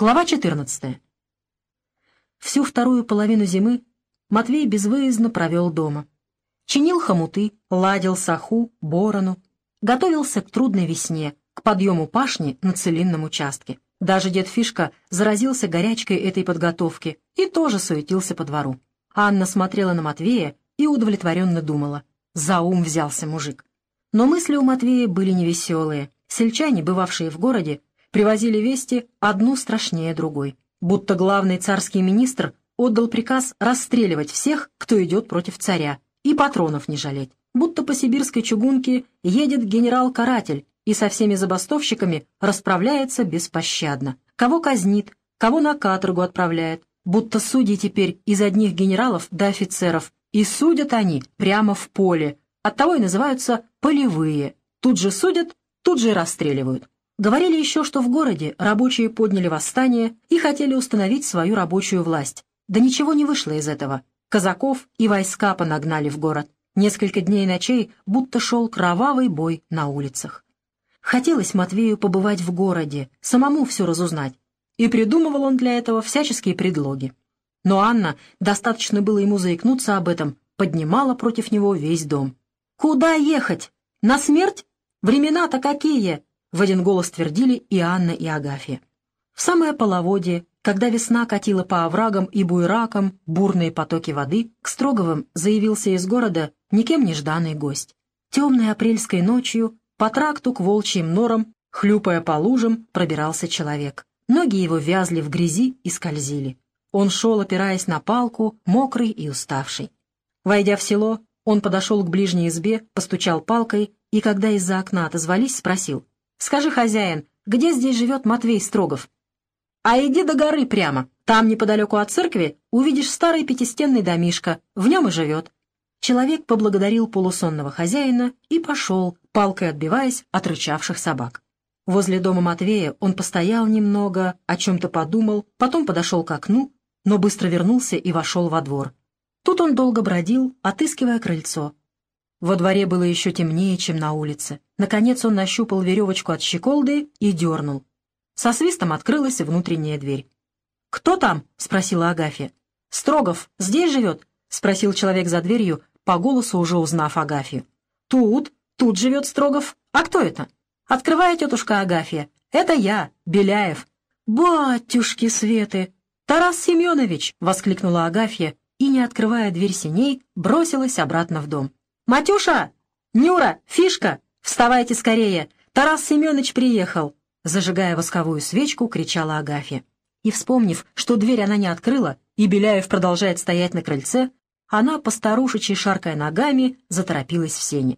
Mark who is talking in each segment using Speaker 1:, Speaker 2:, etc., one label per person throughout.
Speaker 1: Глава 14. Всю вторую половину зимы Матвей безвыездно провел дома. Чинил хомуты, ладил саху, борону, готовился к трудной весне, к подъему пашни на целинном участке. Даже дед Фишка заразился горячкой этой подготовки и тоже суетился по двору. Анна смотрела на Матвея и удовлетворенно думала. За ум взялся мужик. Но мысли у Матвея были невеселые. Сельчане, бывавшие в городе, привозили вести одну страшнее другой. Будто главный царский министр отдал приказ расстреливать всех, кто идет против царя, и патронов не жалеть. Будто по сибирской чугунке едет генерал-каратель и со всеми забастовщиками расправляется беспощадно. Кого казнит, кого на каторгу отправляет. Будто судьи теперь из одних генералов до офицеров, и судят они прямо в поле, оттого и называются полевые. Тут же судят, тут же расстреливают. Говорили еще, что в городе рабочие подняли восстание и хотели установить свою рабочую власть. Да ничего не вышло из этого. Казаков и войска понагнали в город. Несколько дней и ночей будто шел кровавый бой на улицах. Хотелось Матвею побывать в городе, самому все разузнать. И придумывал он для этого всяческие предлоги. Но Анна, достаточно было ему заикнуться об этом, поднимала против него весь дом. «Куда ехать? На смерть? Времена-то какие!» В один голос твердили и Анна, и Агафья. В самое половодье, когда весна катила по оврагам и буйракам бурные потоки воды, к Строговым заявился из города никем не гость. Темной апрельской ночью по тракту к волчьим норам, хлюпая по лужам, пробирался человек. Ноги его вязли в грязи и скользили. Он шел, опираясь на палку, мокрый и уставший. Войдя в село, он подошел к ближней избе, постучал палкой и, когда из-за окна отозвались, спросил, Скажи, хозяин, где здесь живет Матвей Строгов? А иди до горы прямо. Там, неподалеку от церкви, увидишь старый пятистенный домишко. В нем и живет. Человек поблагодарил полусонного хозяина и пошел, палкой отбиваясь от рычавших собак. Возле дома Матвея он постоял немного, о чем-то подумал, потом подошел к окну, но быстро вернулся и вошел во двор. Тут он долго бродил, отыскивая крыльцо. Во дворе было еще темнее, чем на улице. Наконец он нащупал веревочку от щеколды и дернул. Со свистом открылась внутренняя дверь. «Кто там?» — спросила Агафья. «Строгов здесь живет?» — спросил человек за дверью, по голосу уже узнав Агафью. «Тут, тут живет Строгов. А кто это?» «Открывая тетушка Агафья. Это я, Беляев». «Батюшки Светы! Тарас Семенович!» — воскликнула Агафья и, не открывая дверь синей, бросилась обратно в дом. «Матюша! Нюра! Фишка! Вставайте скорее! Тарас Семенович приехал!» Зажигая восковую свечку, кричала Агафья. И, вспомнив, что дверь она не открыла, и Беляев продолжает стоять на крыльце, она, постарушечьи шаркая ногами, заторопилась в сене.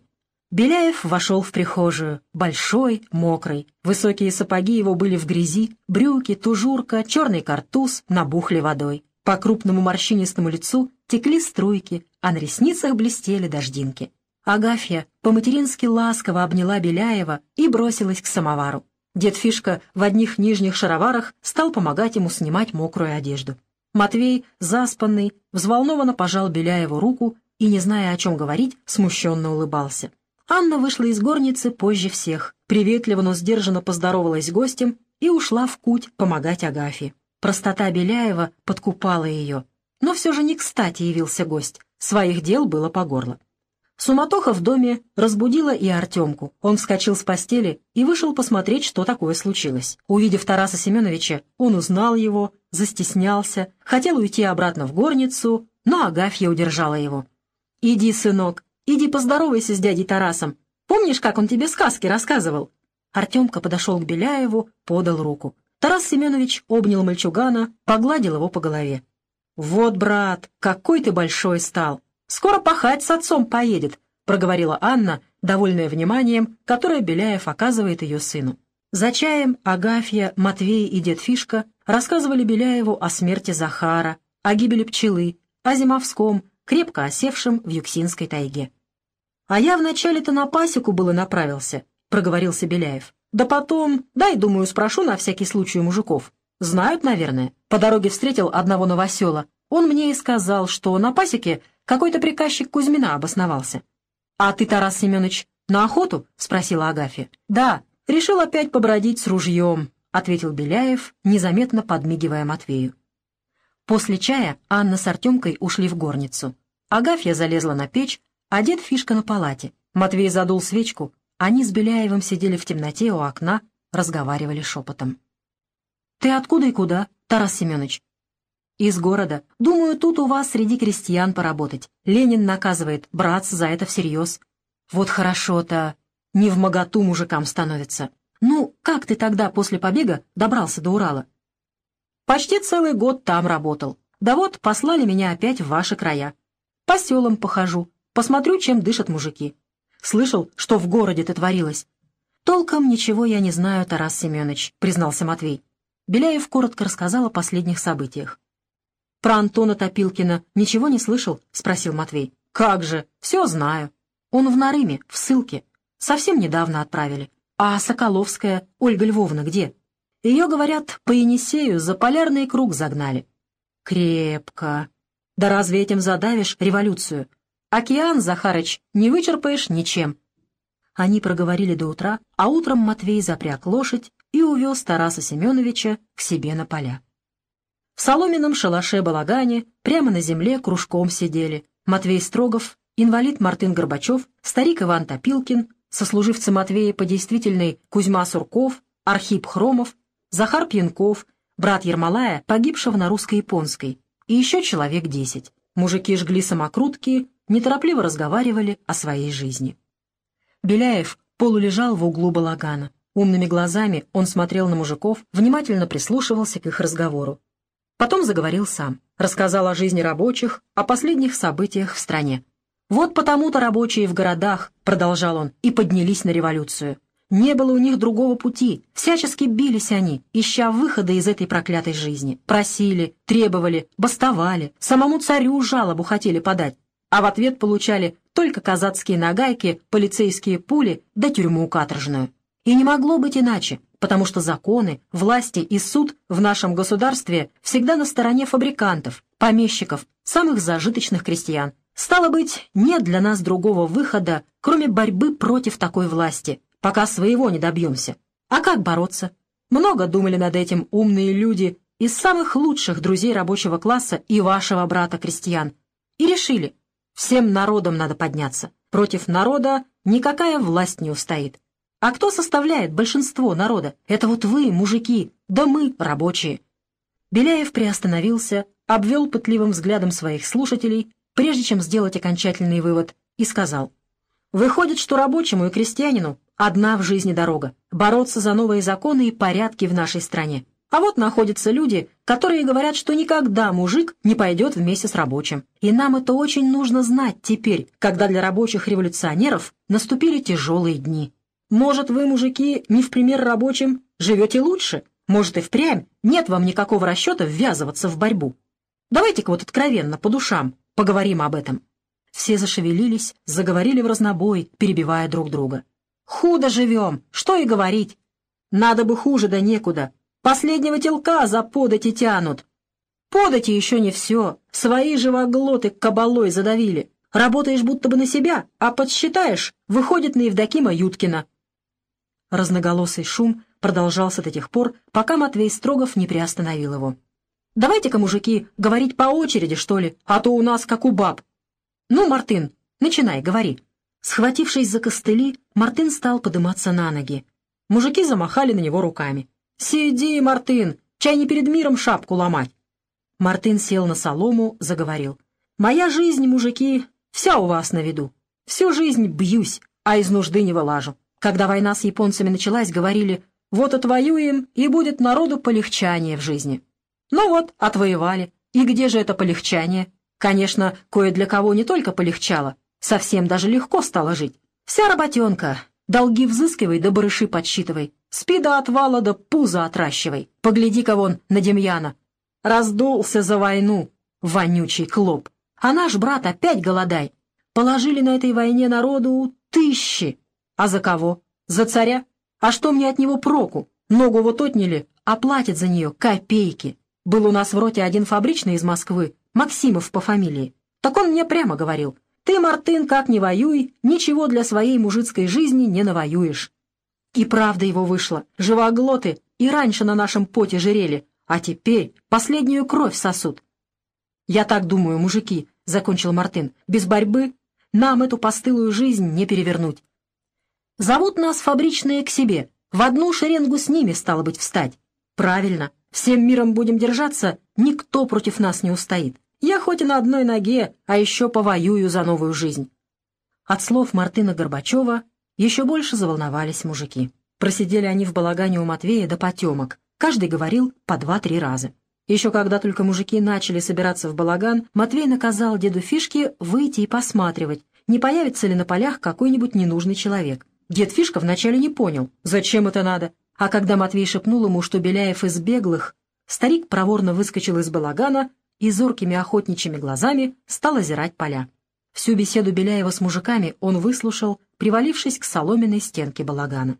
Speaker 1: Беляев вошел в прихожую, большой, мокрый. Высокие сапоги его были в грязи, брюки, тужурка, черный картуз набухли водой. По крупному морщинистому лицу текли струйки, а на ресницах блестели дождинки. Агафья по-матерински ласково обняла Беляева и бросилась к самовару. Дед Фишка в одних нижних шароварах стал помогать ему снимать мокрую одежду. Матвей, заспанный, взволнованно пожал Беляеву руку и, не зная, о чем говорить, смущенно улыбался. Анна вышла из горницы позже всех, приветливо, но сдержанно поздоровалась с гостем и ушла в куть помогать Агафье. Простота Беляева подкупала ее. Но все же не кстати явился гость. Своих дел было по горло. Суматоха в доме разбудила и Артемку. Он вскочил с постели и вышел посмотреть, что такое случилось. Увидев Тараса Семеновича, он узнал его, застеснялся, хотел уйти обратно в горницу, но Агафья удержала его. «Иди, сынок, иди поздоровайся с дядей Тарасом. Помнишь, как он тебе сказки рассказывал?» Артемка подошел к Беляеву, подал руку. Тарас Семенович обнял мальчугана, погладил его по голове. «Вот, брат, какой ты большой стал! Скоро пахать с отцом поедет», — проговорила Анна, довольная вниманием, которое Беляев оказывает ее сыну. За чаем Агафья, Матвей и дед Фишка рассказывали Беляеву о смерти Захара, о гибели пчелы, о Зимовском, крепко осевшем в Юксинской тайге. «А я вначале-то на пасеку было направился», — проговорился Беляев. Да потом, дай, думаю, спрошу на всякий случай мужиков. Знают, наверное. По дороге встретил одного новосела. Он мне и сказал, что на пасеке какой-то приказчик Кузьмина обосновался. «А ты, Тарас Семенович, на охоту?» — спросила Агафья. «Да, решил опять побродить с ружьем. — ответил Беляев, незаметно подмигивая Матвею. После чая Анна с Артемкой ушли в горницу. Агафья залезла на печь, а дед Фишка на палате. Матвей задул свечку, они с Беляевым сидели в темноте у окна, разговаривали шепотом. «Ты откуда и куда, Тарас Семенович?» «Из города. Думаю, тут у вас среди крестьян поработать. Ленин наказывает браться за это всерьез. Вот хорошо-то. Не в моготу мужикам становится. Ну, как ты тогда после побега добрался до Урала?» «Почти целый год там работал. Да вот, послали меня опять в ваши края. По селам похожу, посмотрю, чем дышат мужики. Слышал, что в городе-то творилось?» «Толком ничего я не знаю, Тарас Семенович», — признался Матвей. Беляев коротко рассказал о последних событиях. «Про Антона Топилкина ничего не слышал?» — спросил Матвей. «Как же, все знаю. Он в Нарыме, в ссылке. Совсем недавно отправили. А Соколовская, Ольга Львовна, где? Ее, говорят, по Енисею за полярный круг загнали. Крепко. Да разве этим задавишь революцию? Океан, Захарыч, не вычерпаешь ничем. Они проговорили до утра, а утром Матвей запряг лошадь и увез Тараса Семеновича к себе на поля. В соломенном шалаше-балагане прямо на земле кружком сидели Матвей Строгов, инвалид Мартын Горбачев, старик Иван Топилкин, сослуживцы Матвея по действительной Кузьма Сурков, Архип Хромов, Захар Пьянков, брат Ермолая, погибшего на русско-японской, и еще человек десять. Мужики жгли самокрутки, неторопливо разговаривали о своей жизни. Беляев полулежал в углу балагана. Умными глазами он смотрел на мужиков, внимательно прислушивался к их разговору. Потом заговорил сам, рассказал о жизни рабочих, о последних событиях в стране. «Вот потому-то рабочие в городах», — продолжал он, — «и поднялись на революцию. Не было у них другого пути. Всячески бились они, ища выхода из этой проклятой жизни. Просили, требовали, бастовали, самому царю жалобу хотели подать. А в ответ получали только казацкие нагайки, полицейские пули да тюрьму каторжную. И не могло быть иначе, потому что законы, власти и суд в нашем государстве всегда на стороне фабрикантов, помещиков, самых зажиточных крестьян. Стало быть, нет для нас другого выхода, кроме борьбы против такой власти, пока своего не добьемся. А как бороться? Много думали над этим умные люди из самых лучших друзей рабочего класса и вашего брата-крестьян. И решили, всем народом надо подняться. Против народа никакая власть не устоит. А кто составляет большинство народа? Это вот вы, мужики, да мы, рабочие. Беляев приостановился, обвел пытливым взглядом своих слушателей, прежде чем сделать окончательный вывод, и сказал. Выходит, что рабочему и крестьянину Одна в жизни дорога — бороться за новые законы и порядки в нашей стране. А вот находятся люди, которые говорят, что никогда мужик не пойдет вместе с рабочим. И нам это очень нужно знать теперь, когда для рабочих революционеров наступили тяжелые дни. Может, вы, мужики, не в пример рабочим, живете лучше? Может, и впрямь нет вам никакого расчета ввязываться в борьбу? Давайте-ка вот откровенно, по душам, поговорим об этом. Все зашевелились, заговорили в разнобой, перебивая друг друга. Худо живем, что и говорить. Надо бы хуже да некуда. Последнего телка за подати тянут. Подати еще не все. Свои живоглоты кабалой задавили. Работаешь будто бы на себя, а подсчитаешь, выходит на Евдокима Юткина. Разноголосый шум продолжался до тех пор, пока Матвей Строгов не приостановил его. «Давайте-ка, мужики, говорить по очереди, что ли, а то у нас как у баб. Ну, Мартын, начинай, говори». Схватившись за костыли, Мартын стал подниматься на ноги. Мужики замахали на него руками. «Сиди, Мартын! Чай не перед миром шапку ломать!» Мартын сел на солому, заговорил. «Моя жизнь, мужики, вся у вас на виду. Всю жизнь бьюсь, а из нужды не вылажу. Когда война с японцами началась, говорили, вот отвоюем, и будет народу полегчание в жизни. Ну вот, отвоевали. И где же это полегчание? Конечно, кое для кого не только полегчало, Совсем даже легко стало жить. Вся работенка. Долги взыскивай да барыши подсчитывай. Спи до отвала да пузо отращивай. Погляди-ка вон на Демьяна. Раздулся за войну, вонючий клоп. А наш брат опять голодай. Положили на этой войне народу тысячи. А за кого? За царя? А что мне от него проку? Ногу вот отняли, а платят за нее копейки. Был у нас в роте один фабричный из Москвы, Максимов по фамилии. Так он мне прямо говорил, ты, Мартын, как не воюй, ничего для своей мужицкой жизни не навоюешь. И правда его вышло. Живоглоты и раньше на нашем поте жирели, а теперь последнюю кровь сосут. «Я так думаю, мужики», — закончил Мартын, — «без борьбы нам эту постылую жизнь не перевернуть. Зовут нас фабричные к себе, в одну шеренгу с ними, стало быть, встать. Правильно, всем миром будем держаться, никто против нас не устоит. Я хоть и на одной ноге, а еще повоюю за новую жизнь». От слов Мартына Горбачева еще больше заволновались мужики. Просидели они в балагане у Матвея до потемок. Каждый говорил по два-три раза. Еще когда только мужики начали собираться в балаган, Матвей наказал деду Фишке выйти и посматривать, не появится ли на полях какой-нибудь ненужный человек. Дед Фишка вначале не понял, зачем это надо, а когда Матвей шепнул ему, что Беляев из беглых, старик проворно выскочил из балагана и зоркими охотничьими глазами стал озирать поля. Всю беседу Беляева с мужиками он выслушал, привалившись к соломенной стенке балагана.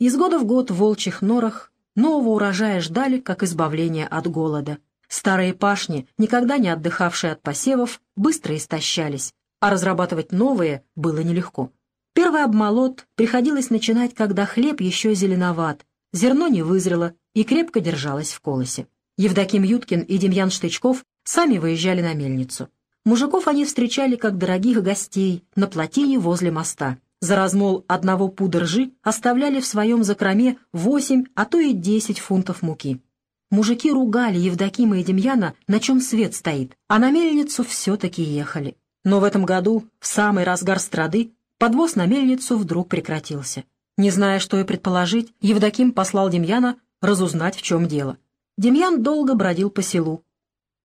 Speaker 1: Из года в год в волчьих норах нового урожая ждали, как избавление от голода. Старые пашни, никогда не отдыхавшие от посевов, быстро истощались, а разрабатывать новые было нелегко. Первый обмолот приходилось начинать, когда хлеб еще зеленоват, зерно не вызрело и крепко держалось в колосе. Евдоким Юткин и Демьян Штычков сами выезжали на мельницу. Мужиков они встречали как дорогих гостей на плотине возле моста. За размол одного пуда ржи оставляли в своем закроме восемь, а то и десять фунтов муки. Мужики ругали Евдокима и Демьяна, на чем свет стоит, а на мельницу все-таки ехали. Но в этом году, в самый разгар страды, подвоз на мельницу вдруг прекратился. Не зная, что и предположить, Евдоким послал Демьяна разузнать, в чем дело. Демьян долго бродил по селу.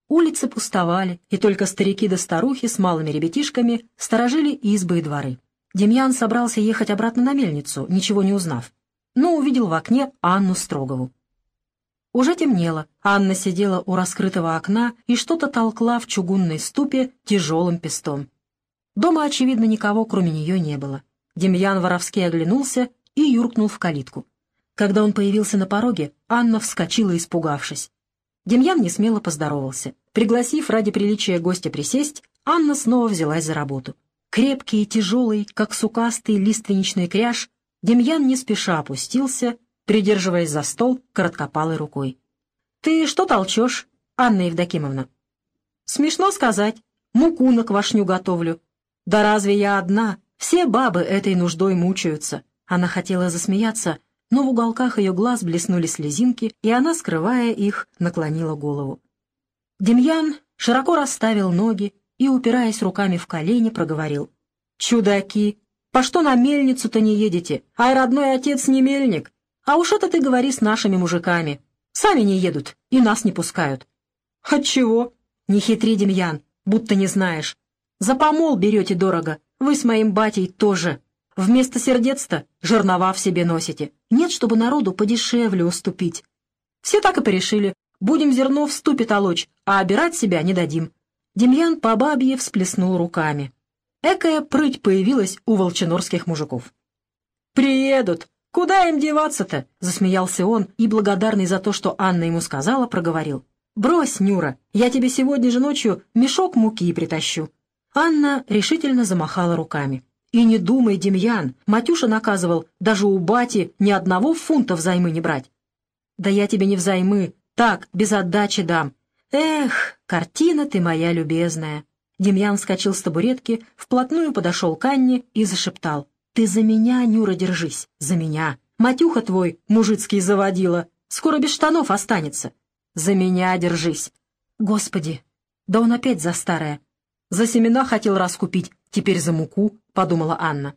Speaker 1: Улицы пустовали, и только старики да старухи с малыми ребятишками сторожили избы и дворы. Демьян собрался ехать обратно на мельницу, ничего не узнав, но увидел в окне Анну Строгову. Уже темнело, Анна сидела у раскрытого окна и что-то толкла в чугунной ступе тяжелым пестом. Дома, очевидно, никого, кроме нее, не было. Демьян воровски оглянулся и юркнул в калитку. Когда он появился на пороге, Анна вскочила, испугавшись. Демьян несмело поздоровался. Пригласив ради приличия гостя присесть, Анна снова взялась за работу. Крепкий и тяжелый, как сукастый лиственничный кряж, Демьян не спеша опустился, придерживаясь за стол короткопалой рукой. «Ты что толчешь, Анна Евдокимовна?» «Смешно сказать. Муку на квашню готовлю. Да разве я одна? Все бабы этой нуждой мучаются». Она хотела засмеяться, но в уголках ее глаз блеснули слезинки, и она, скрывая их, наклонила голову. Демьян широко расставил ноги, и, упираясь руками в колени, проговорил. «Чудаки! По что на мельницу-то не едете? Ай, родной отец не мельник! А уж это ты говори с нашими мужиками. Сами не едут и нас не пускают». «Отчего?» «Не хитри, Демьян, будто не знаешь. За помол берете дорого, вы с моим батей тоже. Вместо сердец-то жернова в себе носите. Нет, чтобы народу подешевле уступить. Все так и порешили. Будем зерно в ступе толочь, а обирать себя не дадим. Демьян по бабье всплеснул руками. Экая прыть появилась у волчинорских мужиков. «Приедут! Куда им деваться-то?» — засмеялся он и, благодарный за то, что Анна ему сказала, проговорил. «Брось, Нюра, я тебе сегодня же ночью мешок муки притащу». Анна решительно замахала руками. «И не думай, Демьян, Матюша наказывал, даже у бати ни одного фунта взаймы не брать». «Да я тебе не взаймы, так, без отдачи дам. «Эх, картина ты моя любезная!» Демьян вскочил с табуретки, вплотную подошел к Анне и зашептал. «Ты за меня, Нюра, держись, за меня! Матюха твой, мужицкий заводила, скоро без штанов останется! За меня держись!» «Господи! Да он опять за старое! За семена хотел раскупить, теперь за муку!» — подумала Анна.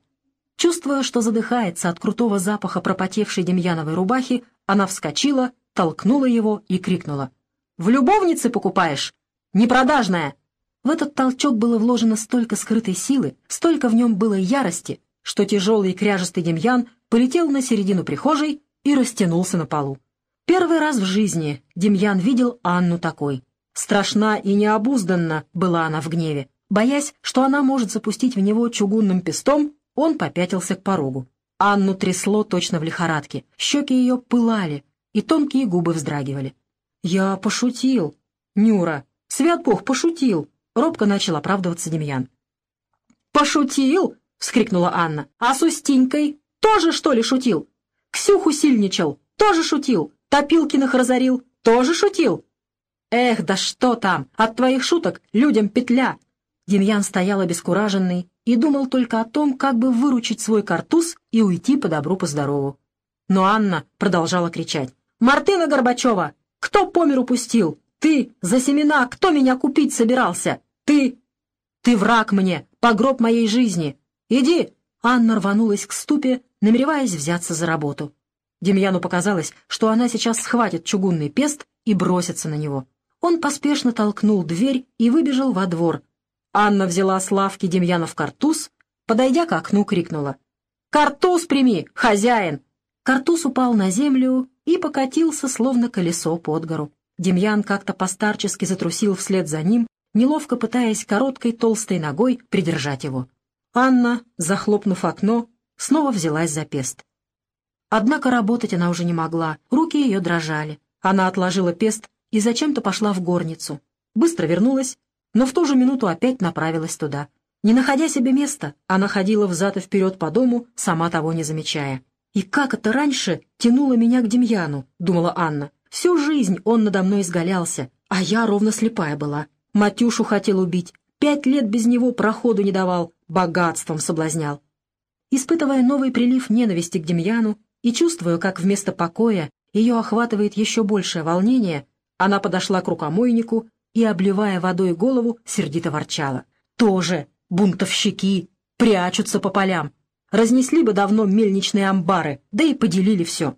Speaker 1: Чувствуя, что задыхается от крутого запаха пропотевшей Демьяновой рубахи, она вскочила, толкнула его и крикнула. В любовнице покупаешь? Непродажная!» В этот толчок было вложено столько скрытой силы, столько в нем было ярости, что тяжелый и кряжестый Демьян полетел на середину прихожей и растянулся на полу. Первый раз в жизни Демьян видел Анну такой. Страшна и необузданна была она в гневе. Боясь, что она может запустить в него чугунным пестом, он попятился к порогу. Анну трясло точно в лихорадке, щеки ее пылали, и тонкие губы вздрагивали. «Я пошутил. Нюра, свят Бог, пошутил!» Робко начал оправдываться Демьян. «Пошутил?» — вскрикнула Анна. «А с Устинькой тоже, что ли, шутил? Ксюху сильничал. Тоже шутил? Топилкиных разорил? Тоже шутил? Эх, да что там! От твоих шуток людям петля!» Демьян стоял обескураженный и думал только о том, как бы выручить свой картуз и уйти по добру, по здорову. Но Анна продолжала кричать. «Мартына Горбачева! Кто по миру пустил? Ты! За семена! Кто меня купить собирался? Ты! Ты враг мне! Погроб моей жизни! Иди!» Анна рванулась к ступе, намереваясь взяться за работу. Демьяну показалось, что она сейчас схватит чугунный пест и бросится на него. Он поспешно толкнул дверь и выбежал во двор. Анна взяла с лавки Демьянов картуз, подойдя к окну, крикнула. «Картуз прими, хозяин!» Картуз упал на землю и покатился, словно колесо под гору. Демьян как-то постарчески затрусил вслед за ним, неловко пытаясь короткой толстой ногой придержать его. Анна, захлопнув окно, снова взялась за пест. Однако работать она уже не могла, руки ее дрожали. Она отложила пест и зачем-то пошла в горницу. Быстро вернулась, но в ту же минуту опять направилась туда. Не находя себе места, она ходила взад и вперед по дому, сама того не замечая. «И как это раньше тянуло меня к Демьяну?» — думала Анна. «Всю жизнь он надо мной изгалялся, а я ровно слепая была. Матюшу хотел убить, пять лет без него проходу не давал, богатством соблазнял». Испытывая новый прилив ненависти к Демьяну и чувствуя, как вместо покоя ее охватывает еще большее волнение, она подошла к рукомойнику и, обливая водой голову, сердито ворчала. «Тоже бунтовщики прячутся по полям. Разнесли бы давно мельничные амбары, да и поделили все».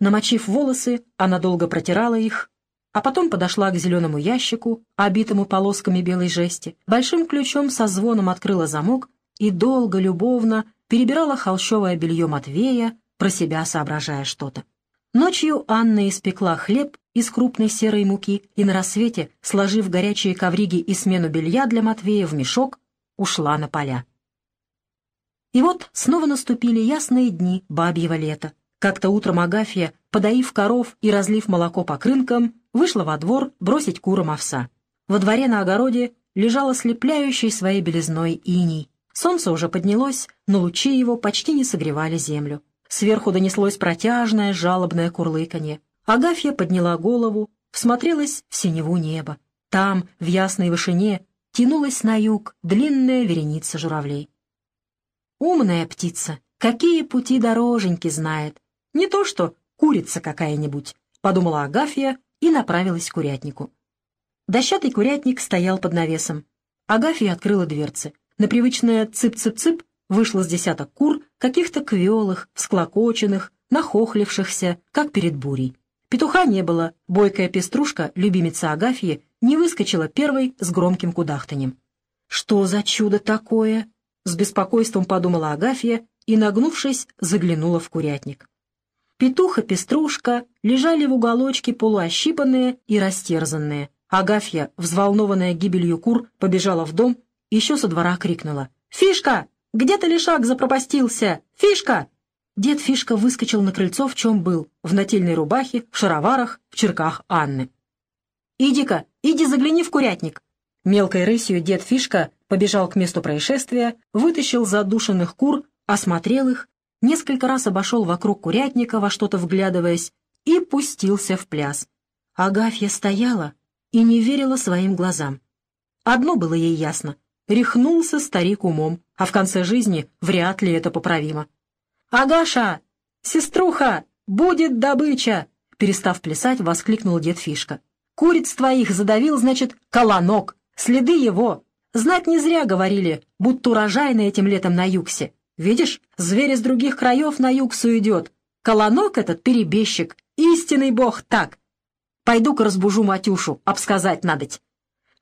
Speaker 1: Намочив волосы, она долго протирала их, а потом подошла к зеленому ящику, обитому полосками белой жести, большим ключом со звоном открыла замок и долго, любовно перебирала холщовое белье Матвея, про себя соображая что-то. Ночью Анна испекла хлеб из крупной серой муки и на рассвете, сложив горячие ковриги и смену белья для Матвея в мешок, ушла на поля. И вот снова наступили ясные дни бабьего лета. Как-то утром Агафья, подоив коров и разлив молоко по крынкам, вышла во двор бросить курам овса. Во дворе на огороде лежала слепляющей своей белизной иней. Солнце уже поднялось, но лучи его почти не согревали землю. Сверху донеслось протяжное, жалобное курлыканье. Агафья подняла голову, всмотрелась в синеву неба. Там, в ясной вышине, тянулась на юг длинная вереница журавлей. Умная птица, какие пути дороженьки знает. Не то что курица какая-нибудь, подумала Агафья и направилась к курятнику. Дощатый курятник стоял под навесом. Агафья открыла дверцы. На привычное цып-цып-цып вышло с десяток кур, каких-то квелых, всклокоченных, нахохлившихся, как перед бурей. Петуха не было, бойкая пеструшка, любимица Агафьи, не выскочила первой с громким кудахтанем. «Что за чудо такое?» — с беспокойством подумала Агафья и, нагнувшись, заглянула в курятник. Петух и пеструшка лежали в уголочке полуощипанные и растерзанные. Агафья, взволнованная гибелью кур, побежала в дом, еще со двора крикнула. «Фишка! Где-то лишак запропастился! Фишка!» Дед Фишка выскочил на крыльцо, в чем был, в нательной рубахе, в шароварах, в черках Анны. «Иди-ка, иди загляни в курятник!» Мелкой рысью дед Фишка побежал к месту происшествия, вытащил задушенных кур, осмотрел их, несколько раз обошел вокруг курятника, во что-то вглядываясь, и пустился в пляс. Агафья стояла и не верила своим глазам. Одно было ей ясно рехнулся старик умом, а в конце жизни вряд ли это поправимо. «Агаша! Сеструха! Будет добыча!» Перестав плясать, воскликнул дед Фишка. «Куриц твоих задавил, значит, колонок. Следы его. Знать не зря говорили, будто урожайно этим летом на юксе. Видишь, зверь из других краев на юксу идет. Колонок этот перебежчик, истинный бог так. Пойду-ка разбужу Матюшу, обсказать надоть».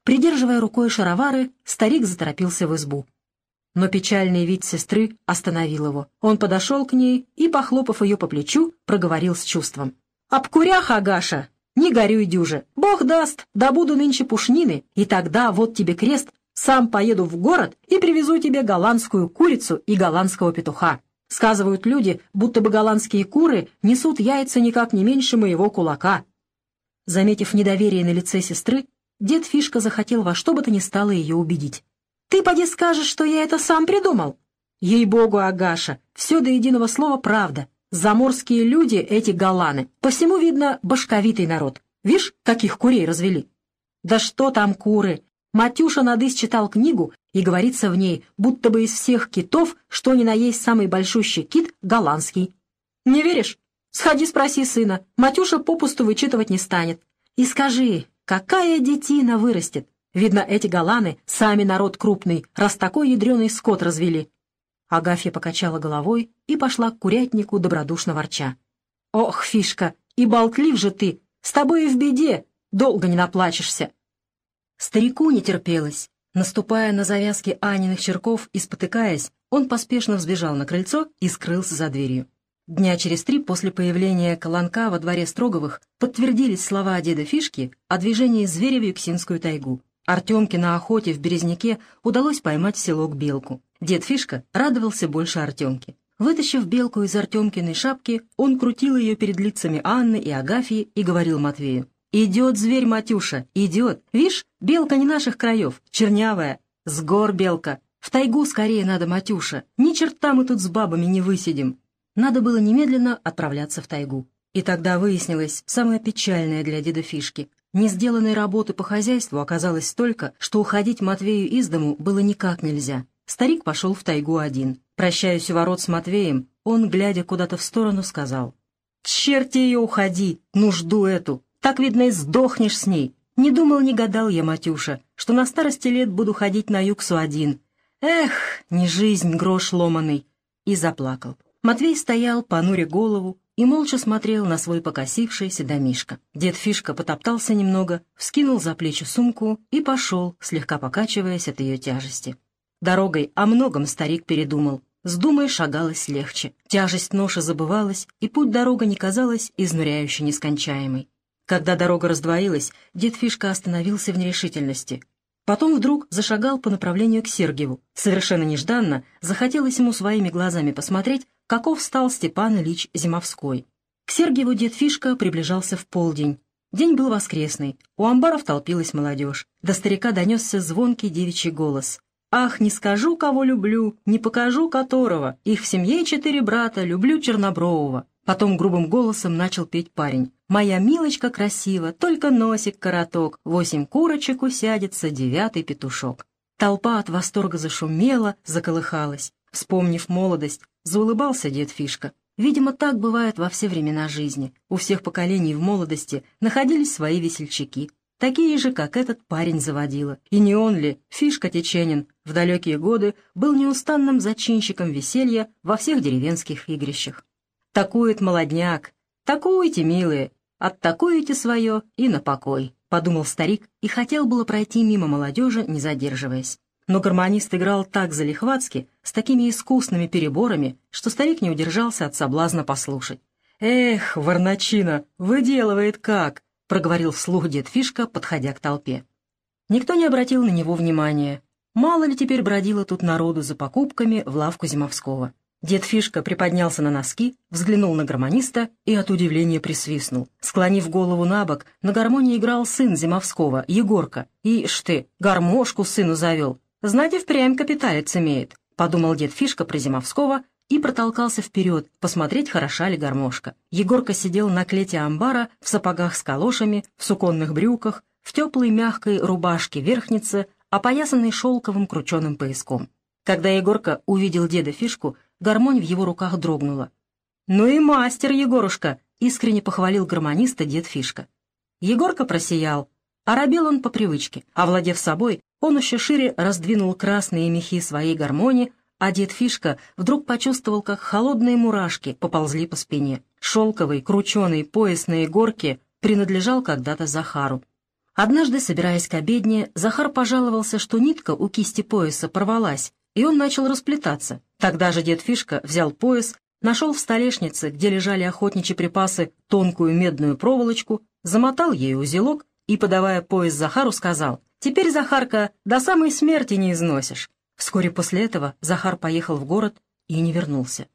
Speaker 1: Придерживая рукой шаровары, старик заторопился в избу. Но печальный вид сестры остановил его. Он подошел к ней и, похлопав ее по плечу, проговорил с чувством. «Обкурях, Агаша! Не горюй, дюже! Бог даст, добуду нынче пушнины, и тогда вот тебе крест, сам поеду в город и привезу тебе голландскую курицу и голландского петуха. Сказывают люди, будто бы голландские куры несут яйца никак не меньше моего кулака». Заметив недоверие на лице сестры, Дед Фишка захотел во что бы то ни стало ее убедить. «Ты поди скажешь, что я это сам придумал?» «Ей-богу, Агаша, все до единого слова правда. Заморские люди, эти галаны, по всему видно башковитый народ. Вишь, каких курей развели? Да что там куры? Матюша Надыс читал книгу, и говорится в ней, будто бы из всех китов, что ни на есть самый большущий кит — голландский. Не веришь? Сходи спроси сына, Матюша попусту вычитывать не станет. И скажи, какая детина вырастет? Видно, эти голланы сами народ крупный, раз такой ядреный скот развели. Агафья покачала головой и пошла к курятнику, добродушно ворча. «Ох, фишка, и болтлив же ты! С тобой и в беде! Долго не наплачешься!» Старику не терпелось. Наступая на завязки Аниных черков и спотыкаясь, он поспешно взбежал на крыльцо и скрылся за дверью. Дня через три после появления Колонка во дворе Строговых подтвердились слова деда Фишки о движении зверя в Юксинскую тайгу. Артемке на охоте в Березняке удалось поймать селок Белку. Дед Фишка радовался больше Артемки. Вытащив Белку из Артемкиной шапки, он крутил ее перед лицами Анны и Агафьи и говорил Матвею. «Идет зверь, Матюша, идет. Вишь, белка не наших краев, чернявая. С гор белка. В тайгу скорее надо, Матюша. Ни черта мы тут с бабами не высидим». Надо было немедленно отправляться в тайгу. И тогда выяснилось самое печальное для деда Фишки. Не сделанной работы по хозяйству оказалось столько, что уходить Матвею из дому было никак нельзя. Старик пошел в тайгу один. Прощаясь у ворот с Матвеем, он, глядя куда-то в сторону, сказал, «Черти ее, уходи, нужду эту, так, видно, и сдохнешь с ней. Не думал, не гадал я, Матюша, что на старости лет буду ходить на юксу один. Эх, не жизнь, грош ломаный!» И заплакал. Матвей стоял, понуря голову, и молча смотрел на свой покосившийся домишко. Дед Фишка потоптался немного, вскинул за плечи сумку и пошел, слегка покачиваясь от ее тяжести. Дорогой о многом старик передумал. С думой шагалось легче. Тяжесть ноши забывалась, и путь-дорога не казалась изнуряюще нескончаемой. Когда дорога раздвоилась, дед Фишка остановился в нерешительности. Потом вдруг зашагал по направлению к Сергиеву. Совершенно нежданно захотелось ему своими глазами посмотреть, каков стал Степан Ильич Зимовской. К Сергиеву дед Фишка приближался в полдень. День был воскресный, у амбаров толпилась молодежь. До старика донесся звонкий девичий голос. «Ах, не скажу, кого люблю, не покажу которого. Их в семье четыре брата, люблю Чернобрового». Потом грубым голосом начал петь парень. «Моя милочка красива, только носик короток, восемь курочек усядется, девятый петушок». Толпа от восторга зашумела, заколыхалась. Вспомнив молодость, заулыбался дед Фишка. Видимо, так бывает во все времена жизни. У всех поколений в молодости находились свои весельчаки, такие же, как этот парень заводила. И не он ли, Фишка Теченин, в далекие годы был неустанным зачинщиком веселья во всех деревенских игрищах. Такует молодняк, такуйте, милые, оттакуете свое и на покой, — подумал старик и хотел было пройти мимо молодежи, не задерживаясь. Но гармонист играл так залихватски, с такими искусными переборами, что старик не удержался от соблазна послушать. «Эх, Варначина, выделывает как!» — проговорил вслух дед Фишка, подходя к толпе. Никто не обратил на него внимания. Мало ли теперь бродило тут народу за покупками в лавку Зимовского. Дед Фишка приподнялся на носки, взглянул на гармониста и от удивления присвистнул. Склонив голову на бок, на гармонии играл сын Зимовского, Егорка. «Ишь ты, гармошку сыну завел! Знать впрямь капиталец имеет», — подумал дед Фишка про Зимовского и протолкался вперед, посмотреть, хороша ли гармошка. Егорка сидел на клете амбара в сапогах с калошами, в суконных брюках, в теплой мягкой рубашке верхнице, опоясанной шелковым крученым пояском. Когда Егорка увидел деда Фишку, гармонь в его руках дрогнула. «Ну и мастер, Егорушка!» — искренне похвалил гармониста дед Фишка. Егорка просиял. Оробел он по привычке. Овладев собой, он еще шире раздвинул красные мехи своей гармони, а дед Фишка вдруг почувствовал, как холодные мурашки поползли по спине. Шелковый, крученый пояс на Егорке принадлежал когда-то Захару. Однажды, собираясь к обедне, Захар пожаловался, что нитка у кисти пояса порвалась, и он начал расплетаться. Тогда же дед Фишка взял пояс, нашел в столешнице, где лежали охотничьи припасы, тонкую медную проволочку, замотал ей узелок и, подавая пояс Захару, сказал, «Теперь, Захарка, до самой смерти не износишь». Вскоре после этого Захар поехал в город и не вернулся.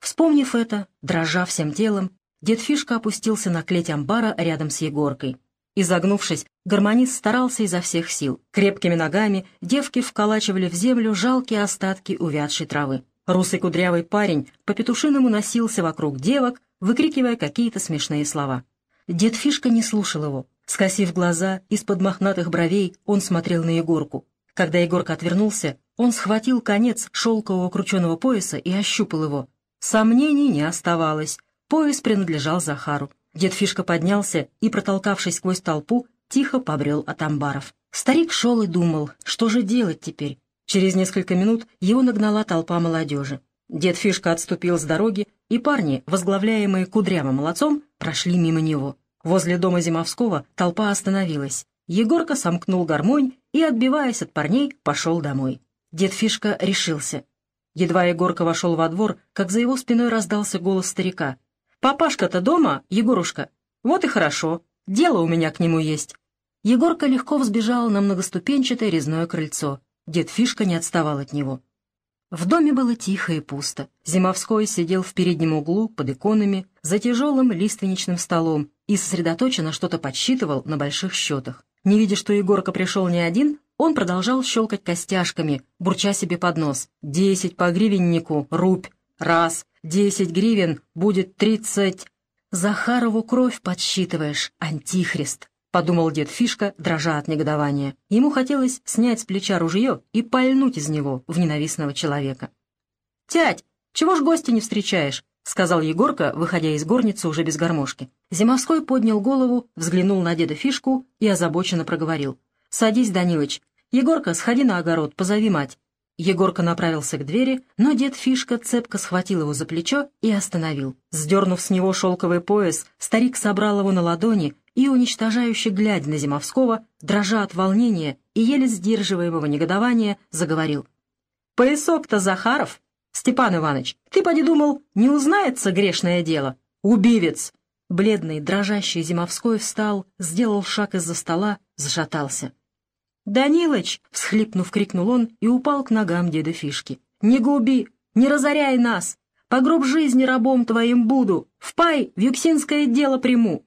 Speaker 1: Вспомнив это, дрожа всем телом, дед Фишка опустился на клеть амбара рядом с Егоркой. Изогнувшись, гармонист старался изо всех сил. Крепкими ногами девки вколачивали в землю жалкие остатки увядшей травы. Русый кудрявый парень по-петушиному носился вокруг девок, выкрикивая какие-то смешные слова. Дед Фишка не слушал его. Скосив глаза, из-под мохнатых бровей он смотрел на Егорку. Когда Егорка отвернулся, он схватил конец шелкового крученого пояса и ощупал его. Сомнений не оставалось. Пояс принадлежал Захару. Дед Фишка поднялся и, протолкавшись сквозь толпу, тихо побрел от амбаров. Старик шел и думал, что же делать теперь. Через несколько минут его нагнала толпа молодежи. Дед Фишка отступил с дороги, и парни, возглавляемые кудрявым молодцом, прошли мимо него. Возле дома Зимовского толпа остановилась. Егорка сомкнул гармонь и, отбиваясь от парней, пошел домой. Дед Фишка решился. Едва Егорка вошел во двор, как за его спиной раздался голос старика. «Папашка-то дома, Егорушка? Вот и хорошо. Дело у меня к нему есть». Егорка легко взбежал на многоступенчатое резное крыльцо. Дед Фишка не отставал от него. В доме было тихо и пусто. Зимовской сидел в переднем углу под иконами за тяжелым лиственничным столом и сосредоточенно что-то подсчитывал на больших счетах. Не видя, что Егорка пришел не один, он продолжал щелкать костяшками, бурча себе под нос. «Десять по гривеннику, рубь. Раз. Десять гривен будет тридцать...» «Захарову кровь подсчитываешь, антихрист!» — подумал дед Фишка, дрожа от негодования. Ему хотелось снять с плеча ружье и пальнуть из него в ненавистного человека. «Тять, чего ж гостя не встречаешь?» — сказал Егорка, выходя из горницы уже без гармошки. Зимовской поднял голову, взглянул на деда Фишку и озабоченно проговорил. «Садись, Данилыч. Егорка, сходи на огород, позови мать». Егорка направился к двери, но дед Фишка цепко схватил его за плечо и остановил. Сдернув с него шелковый пояс, старик собрал его на ладони и, уничтожающе глядя на Зимовского, дрожа от волнения и еле сдерживаемого негодования, заговорил. «Поясок-то Захаров? Степан Иванович, ты поди думал, не узнается грешное дело? Убивец!» Бледный, дрожащий Зимовской встал, сделал шаг из-за стола, зашатался. «Данилыч!» — всхлипнув, крикнул он и упал к ногам деда Фишки. «Не губи! Не разоряй нас! По гроб жизни рабом твоим буду! В пай в юксинское дело приму!»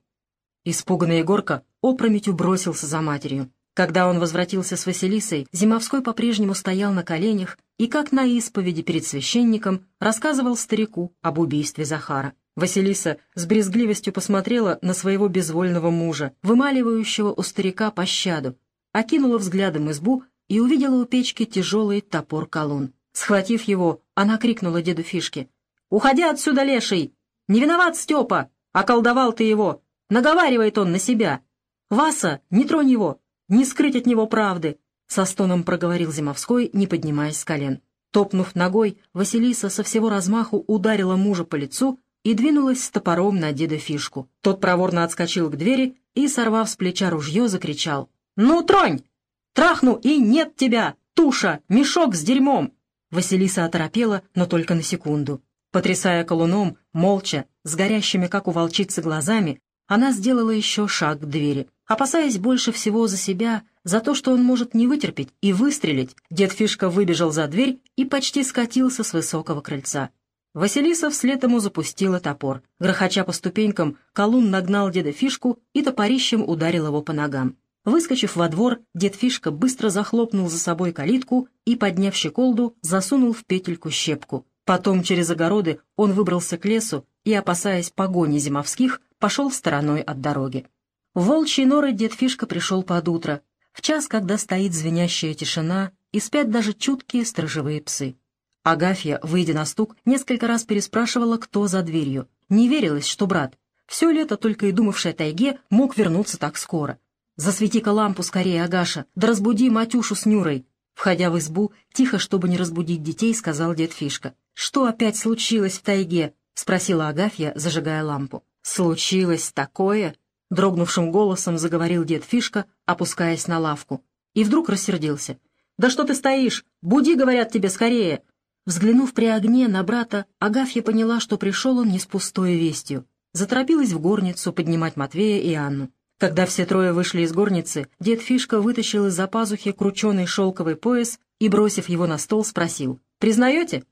Speaker 1: Испуганный Егорка опрометью бросился за матерью. Когда он возвратился с Василисой, Зимовской по-прежнему стоял на коленях и, как на исповеди перед священником, рассказывал старику об убийстве Захара. Василиса с брезгливостью посмотрела на своего безвольного мужа, вымаливающего у старика пощаду, окинула взглядом избу и увидела у печки тяжелый топор-колун. Схватив его, она крикнула деду Фишке. «Уходи отсюда, леший! Не виноват Степа! Околдовал ты его! Наговаривает он на себя. «Васа, не тронь его! Не скрыть от него правды!» Со стоном проговорил Зимовской, не поднимаясь с колен. Топнув ногой, Василиса со всего размаху ударила мужа по лицу и двинулась с топором на деда Фишку. Тот проворно отскочил к двери и, сорвав с плеча ружье, закричал. «Ну, тронь! Трахну, и нет тебя! Туша! Мешок с дерьмом!» Василиса оторопела, но только на секунду. Потрясая колуном, молча, с горящими, как у волчицы, глазами, она сделала еще шаг к двери. Опасаясь больше всего за себя, за то, что он может не вытерпеть и выстрелить, дед Фишка выбежал за дверь и почти скатился с высокого крыльца. Василиса вслед ему запустила топор. Грохоча по ступенькам, колун нагнал деда Фишку и топорищем ударил его по ногам. Выскочив во двор, дед Фишка быстро захлопнул за собой калитку и, подняв щеколду, засунул в петельку щепку. Потом через огороды он выбрался к лесу и, опасаясь погони зимовских, пошел стороной от дороги. В волчьи норы дед Фишка пришел под утро, в час, когда стоит звенящая тишина и спят даже чуткие сторожевые псы. Агафья, выйдя на стук, несколько раз переспрашивала, кто за дверью. Не верилось, что брат, все лето только и думавший о тайге, мог вернуться так скоро. «Засвети-ка лампу скорее, Агаша, да разбуди Матюшу с Нюрой!» Входя в избу, тихо, чтобы не разбудить детей, сказал дед Фишка. «Что опять случилось в тайге?» — спросила Агафья, зажигая лампу. «Случилось такое!» — дрогнувшим голосом заговорил дед Фишка, опускаясь на лавку. И вдруг рассердился. «Да что ты стоишь? Буди, говорят тебе, скорее!» Взглянув при огне на брата, Агафья поняла, что пришел он не с пустой вестью. Заторопилась в горницу поднимать Матвея и Анну. Когда все трое вышли из горницы, дед Фишка вытащил из-за пазухи крученый шелковый пояс и, бросив его на стол, спросил. «Признаете?»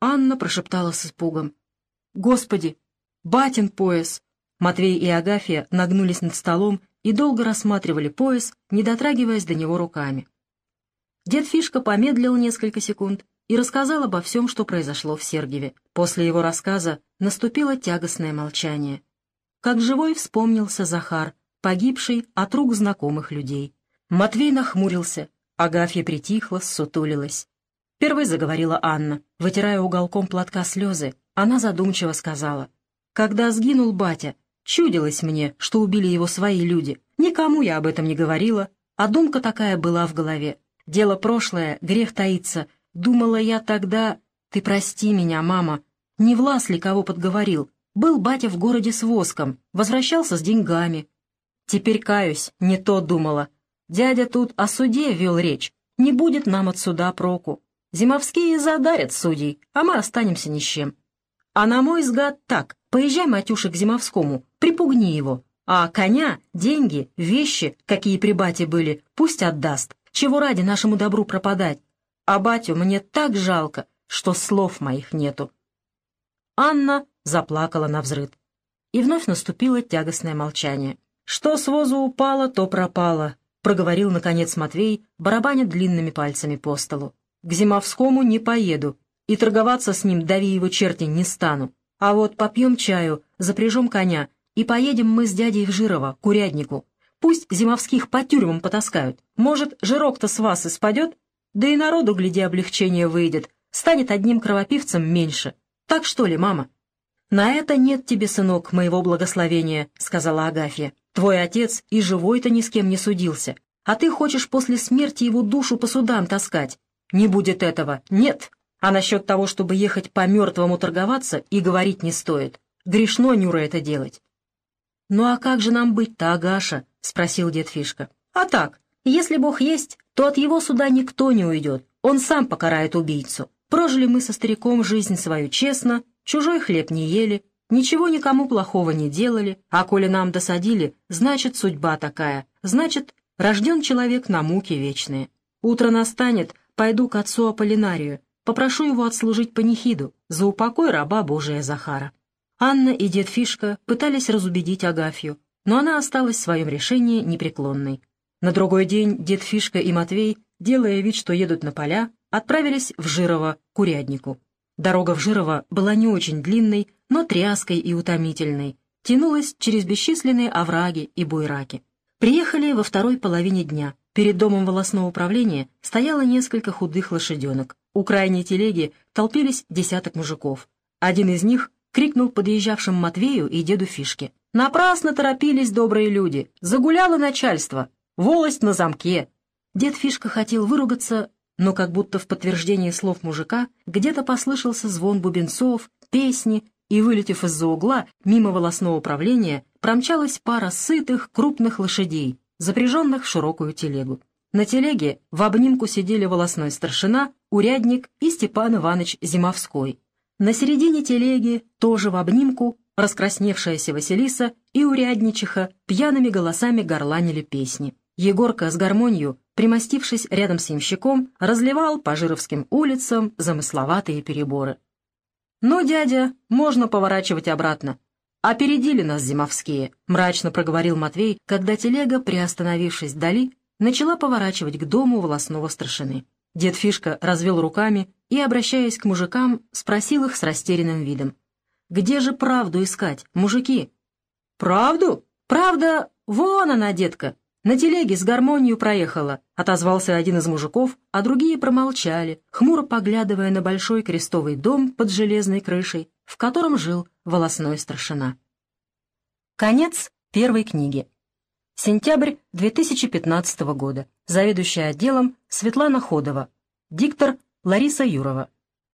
Speaker 1: Анна прошептала с испугом. «Господи, «Батин пояс!» Матвей и Агафья нагнулись над столом и долго рассматривали пояс, не дотрагиваясь до него руками. Дед Фишка помедлил несколько секунд и рассказал обо всем, что произошло в Сергиеве. После его рассказа наступило тягостное молчание. Как живой вспомнился Захар, погибший от рук знакомых людей. Матвей нахмурился, Агафья притихла, сутулилась. Первой заговорила Анна, вытирая уголком платка слезы. Она задумчиво сказала. «Когда сгинул батя, чудилось мне, что убили его свои люди. Никому я об этом не говорила, а думка такая была в голове. Дело прошлое, грех таится. Думала я тогда... Ты прости меня, мама. Не влас ли кого подговорил? Был батя в городе с воском, возвращался с деньгами. Теперь каюсь, не то думала. Дядя тут о суде вел речь. Не будет нам от суда проку. Зимовские задарят судей, а мы останемся ни с чем. А на мой взгляд так, поезжай, Матюша, к Зимовскому, припугни его, а коня, деньги, вещи, какие при бате были, пусть отдаст. Чего ради нашему добру пропадать? А батю мне так жалко, что слов моих нету. Анна заплакала на взрыд. И вновь наступило тягостное молчание. «Что с возу упало, то пропало», — проговорил, наконец, Матвей, барабаня длинными пальцами по столу. К Зимовскому не поеду, и торговаться с ним, дави его черти, не стану. А вот попьем чаю, запряжем коня, и поедем мы с дядей в Жирово, к уряднику. Пусть Зимовских по тюрьмам потаскают. Может, жирок-то с вас и спадет? Да и народу, гляди, облегчение выйдет. Станет одним кровопивцем меньше. Так что ли, мама?» «На это нет тебе, сынок, моего благословения», — сказала Агафья. «Твой отец и живой-то ни с кем не судился, а ты хочешь после смерти его душу по судам таскать. Не будет этого, нет. А насчет того, чтобы ехать по мертвому торговаться, и говорить не стоит. Грешно, Нюра, это делать. «Ну а как же нам быть-то, Агаша?» — спросил дед Фишка. «А так, если Бог есть, то от его суда никто не уйдет, он сам покарает убийцу. Прожили мы со стариком жизнь свою честно, чужой хлеб не ели, ничего никому плохого не делали, а коли нам досадили, значит, судьба такая, значит, рожден человек на муки вечные. Утро настанет, Пойду к отцу Аполлинарию, попрошу его отслужить панихиду за упокой раба Божия Захара». Анна и дед Фишка пытались разубедить Агафью, но она осталась в своем решении непреклонной. На другой день дед Фишка и Матвей, делая вид, что едут на поля, отправились в Жирово, к уряднику. Дорога в Жирово была не очень длинной, но тряской и утомительной, тянулась через бесчисленные овраги и буйраки. Приехали во второй половине дня — Перед домом волосного управления стояло несколько худых лошаденок. У крайней телеги толпились десяток мужиков. Один из них крикнул подъезжавшим Матвею и деду Фишке. «Напрасно торопились добрые люди! Загуляло начальство! Волость на замке!» Дед Фишка хотел выругаться, но как будто в подтверждение слов мужика где-то послышался звон бубенцов, песни, и, вылетев из-за угла, мимо волосного управления, промчалась пара сытых, крупных лошадей, запряженных в широкую телегу. На телеге в обнимку сидели волосной старшина, урядник и Степан Иванович Зимовской. На середине телеги, тоже в обнимку, раскрасневшаяся Василиса и урядничиха пьяными голосами горланили песни. Егорка с гармонью, примостившись рядом с ямщиком, разливал по Жировским улицам замысловатые переборы. «Ну, дядя, можно поворачивать обратно. «Опередили нас зимовские», — мрачно проговорил Матвей, когда телега, приостановившись вдали, начала поворачивать к дому волосного старшины. Дед Фишка развел руками и, обращаясь к мужикам, спросил их с растерянным видом. «Где же правду искать, мужики?» «Правду? Правда, вон она, детка, на телеге с гармонию проехала», — отозвался один из мужиков, а другие промолчали, хмуро поглядывая на большой крестовый дом под железной крышей, в котором жил волосной старшина. Конец первой книги. Сентябрь 2015 года. Заведующая отделом Светлана Ходова. Диктор Лариса Юрова.